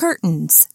curtains.